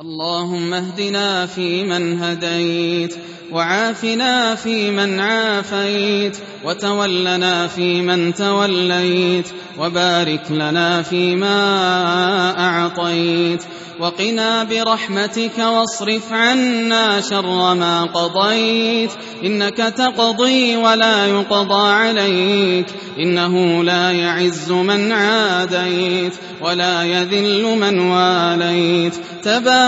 اللهم اهدنا فيمن هديت وعافنا فيمن عافيت وتولنا فيمن توليت وبارك لنا فيما أعطيت. وقنا برحمتك واصرف عنا شر ما قضيت. إنك تقضي ولا يقضى عليك إنه لا يعز من عاديت ولا يذل من واليت.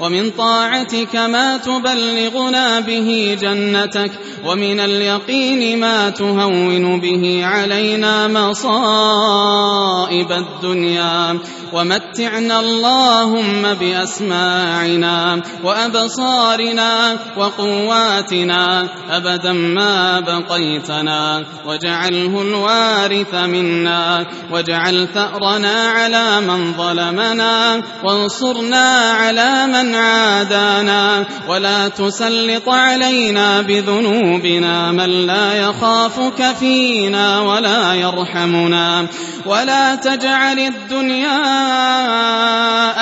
ومن طاعتك ما تبلغنا به جنتك ومن اليقين ما تهون به علينا مصائب الدنيا. ومتعنا اللهم بأسماعنا وأبصارنا وقواتنا أبدا ما بقيتنا. واجعله الوارث منا. واجعل ثأرنا على من ظلمنا. وانصرنا على من عادانا ولا تسلط علينا بذنوبنا من لا يخافك فينا ولا يرحمنا ولا تجعل الدنيا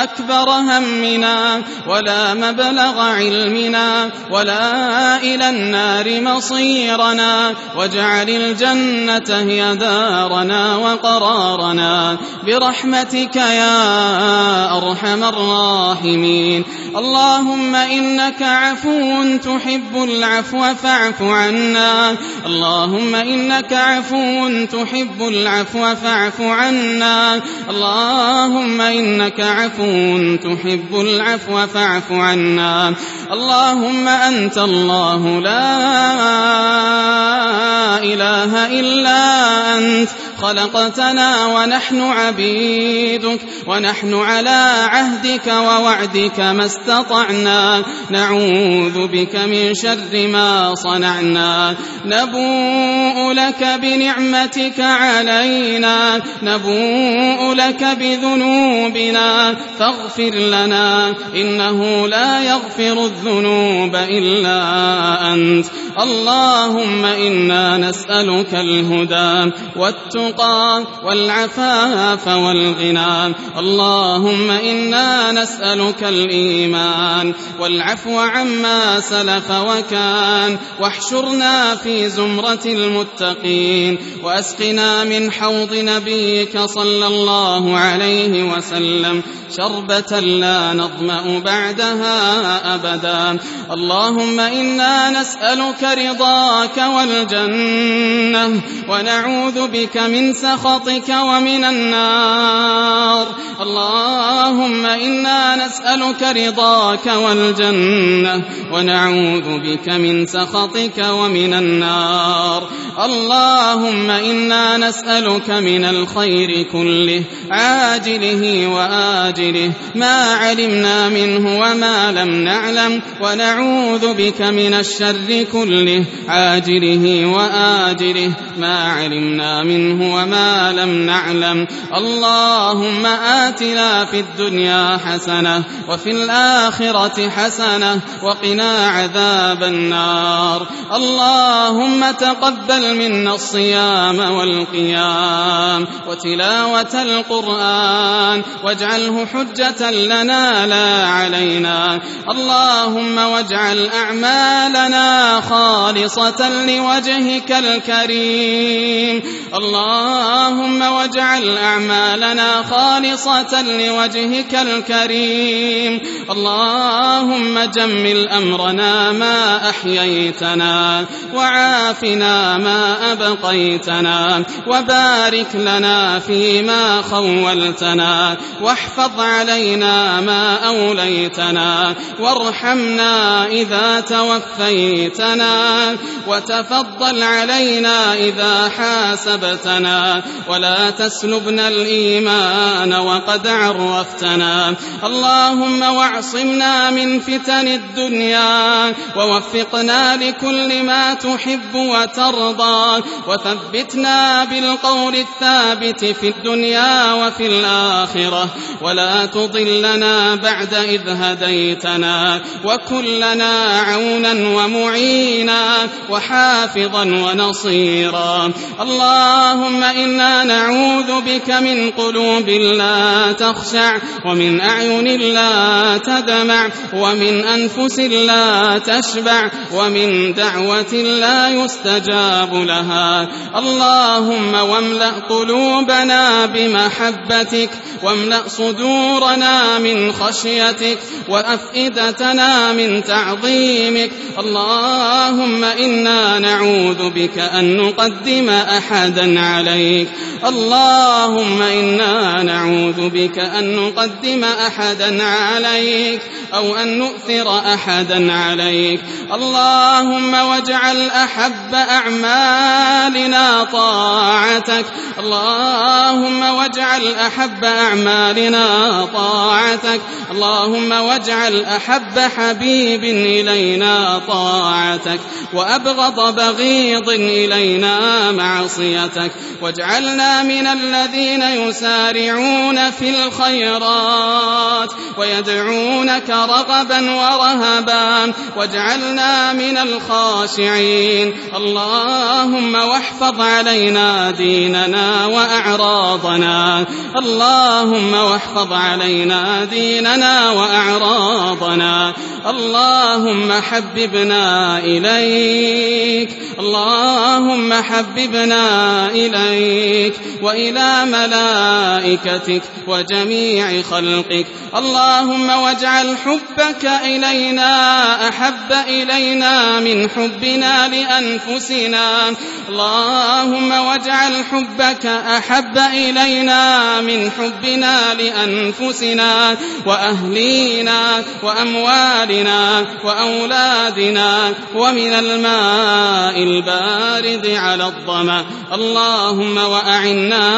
أكبر همنا ولا مبلغ علمنا ولا إلى النار مصيرنا واجعل الجنة هي دارنا وقرارنا برحمتك يا أرحم الراحمين اللهم إنك عفو تحب العفو فاعف عنا. اللهم إنك عفو تحب العفو فاعف عنا. اللهم إنك عفو تحب العفو فاعف عنا. اللهم أنت الله. لا إله إلا أنت. خلقتنا ونحن عبيدك ونحن على عهدك ووعدك ما استطعنا. نعوذ بك من شر ما صنعنا. نبوء لك بنعمتك علينا. نبوء لك بذنوبنا. فاغفر لنا. إنه لا يغفر الذنوب إلا أنت. اللهم إنا نسألك الهدى والتقى والعفاف والغنى اللهم إنا نسألك الإيمان. والعفو عما سلف وكان. واحشرنا في زمرة المتقين. وأسقنا من حوض نبيك صلى الله عليه وسلم. شربة لا نظمأ بعدها أبدا. اللهم إنا نسألك رضاك والجنة. ونعوذ بك من سخطك ومن النار. اللهم إنا نسألك رضاك والجنة ونعوذ بك من سخطك ومن النار. اللهم إنا نسألك من الخير كله عاجله وآجله ما علمنا منه وما لم نعلم ونعوذ بك من الشر كله عاجله وآجله ما علمنا منه وما لم نعلم. اللهم آتنا في الدنيا حسنة وفي الآخرة حسنة وقنا عذاب النار. اللهم تقبل منا الصيام والقيام وتلاوة القرآن واجعله حجة لنا لا علينا. اللهم واجعل أعمالنا خالصة لوجهك الكريم. اللهم واجعل أعمالنا خالصة لوجهك الكريم. اللهم جمل أمرنا ما أحييتنا وعافنا ما أبقيتنا وبارك لنا فيما خولتنا واحفظ علينا ما أوليتنا وارحمنا إذا توفيتنا وتفضل علينا إذا حاسبتنا ولا تسلبنا الإيمان وقد عرفتنا. اللهم واعصمنا من فتن الدنيا ووفقنا لكل ما تحب وترضى وثبتنا بالقول الثابت في الدنيا وفي الآخرة. ولا تضلنا بعد إذ هديتنا وكلنا عونا ومعينا وحافظا ونصيرا. اللهم إنا نعوذ بك من قلوب لا تخشع ومن أعين لا تدمع ومن أنفس لا تشبع ومن دعوة لا يستجاب لها. اللهم واملأ قلوبنا بمحبتك واملأ صدورنا من خشيتك وأفئدتنا من تعظيمك. اللهم إنا نعوذ بك أن نقدم أحدا عليك. اللهم إنا نعوذ بك أن نقدم أحدا عليك أو أن نؤثر أحدا عليك. اللهم واجعل أحب أعمالنا طاعتك. اللهم واجعل أحب أعمالنا طاعتك. اللهم واجعل أحب حبيب إلينا طاعتك. وأبغض بغيض إلينا معصيتك. واجعلنا من الذين يسارعون في الخيرات ويدعونك رغبا ورهبا واجعلنا من الخاشعين. اللهم واحفظ علينا ديننا وأعراضنا. اللهم واحفظ علينا ديننا وأعراضنا. اللهم حببنا إليك. اللهم حببنا إليك. وإلى ملائكتك وجميع خلقك. اللهم واجعل حبك إلينا أحب إلينا من حبنا لأنفسنا. اللهم واجعل حبك أحب إلينا من حبنا لأنفسنا وأهلينا وأموالنا وأولادنا ومن الماء البارد على الظمأ. اللهم وأعنا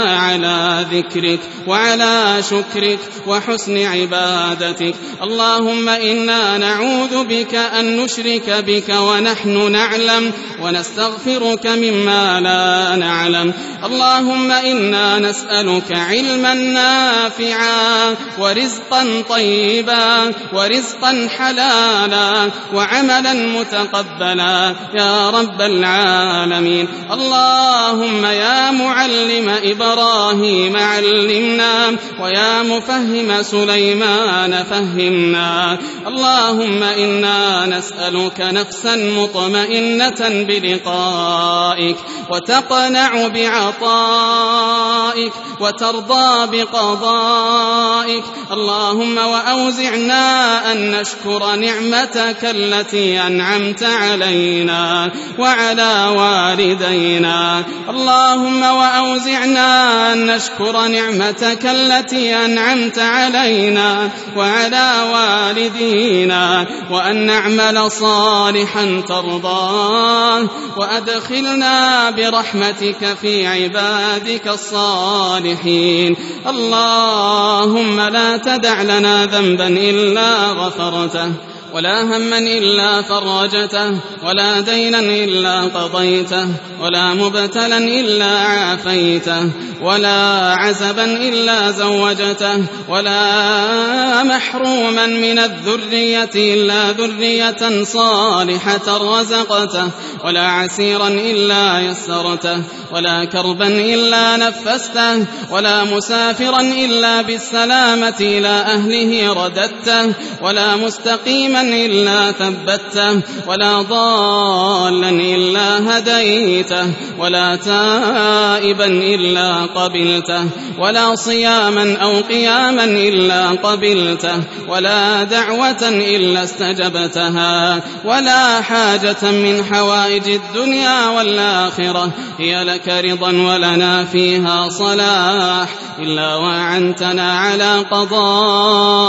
على ذكرك وعلى شكرك وحسن عبادتك. اللهم إنا نعوذ بك أن نشرك بك ونحن نعلم ونستغفرك مما لا نعلم. اللهم إنا نسألك علما نافعا ورزقا طيبا ورزقا حلالا وعملا متقبلا. يا رب العالمين. اللهم يا معلم إبراهيم علمنا ويا مفهم سليمان فهمنا. اللهم إنا نسألك نفسا مطمئنة بلقائك وتقنع بعطائك وترضى بقضائك. اللهم وأوزعنا أن نشكر نعمتك التي أنعمت علينا وعلى والدينا. اللهم وأوزعنا أن نشكر نعمتك التي أنعمت علينا وعلى والدينا وأن نعمل صالحا ترضاه وأدخلنا برحمتك في عبادك الصالحين. اللهم لا تدع لنا ذنبا إلا غفرته. ولا هما إلا فرجته ولا دينا إلا قضيته ولا مبتلا إلا عافيته ولا عزبا إلا زوجته ولا محروما من الذرية إلا ذرية صالحة رزقته ولا عسيرا إلا يسرته ولا كربا إلا نفسته ولا مسافرا إلا بالسلامة إلى أهله رددته ولا مستقيما إلا ثبته ولا ضالا إلا هديته ولا تائبا إلا قبلته ولا صياما أو قياما إلا قبلته ولا دعوة إلا استجبتها ولا حاجة من حوائج الدنيا والآخرة هي لك رضا ولنا فيها صلاح إلا وعنتنا على قضائها.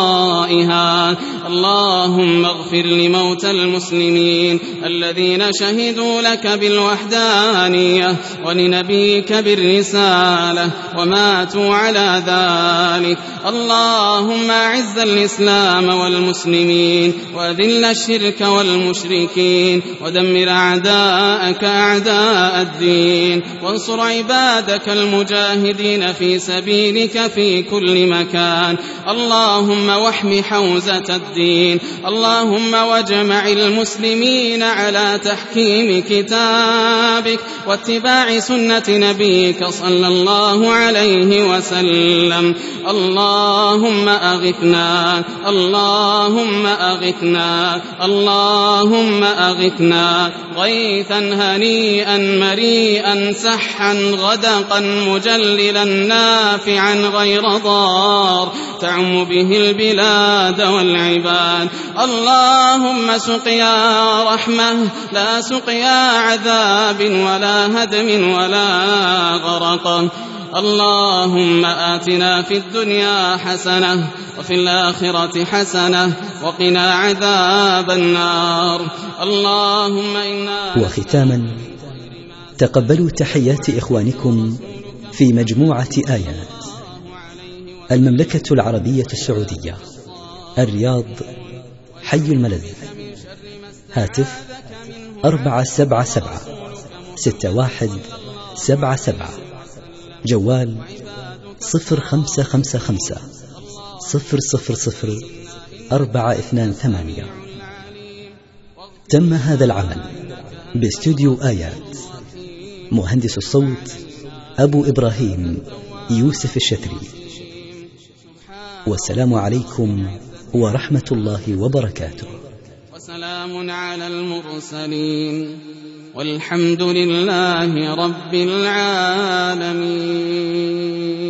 اللهم اللهم اغفر لموتى المسلمين الذين شهدوا لك بالوحدانية ولنبيك بالرسالة وماتوا على ذلك. اللهم أعز الإسلام والمسلمين وأذل الشرك والمشركين ودمر أعداءك أعداء الدين. وانصر عبادك المجاهدين في سبيلك في كل مكان. اللهم واحم حوزة الدين. اللهم واجمع المسلمين على تحكيم كتابك واتباع سنة نبيك صلى الله عليه وسلم. اللهم أغثنا اللهم أغثنا اللهم أغثنا غيثا هنيئا مريئا سحا غدقا مجللا نافعا غير ضار. تعم به البلاد والعباد. اللهم سقيا رحمة لا سقيا عذاب ولا هدم ولا غرق. اللهم آتنا في الدنيا حسنة وفي الآخرة حسنة وقنا عذاب النار. اللهم إنا وختاما تقبلوا تحيات إخوانكم في مجموعة آيات. المملكة العربية السعودية الرياض حي الملذ هاتف أربعة سبعة سبعة ستة واحد سبعة سبعة. جوال صفر خمسة خمسة خمسة صفر صفر صفر أربعة اثنان ثمانية. تم هذا العمل باستوديو آيات. مهندس الصوت أبو إبراهيم يوسف الشتري. والسلام عليكم ورحمة الله وبركاته. وسلام على المرسلين. والحمد لله رب العالمين.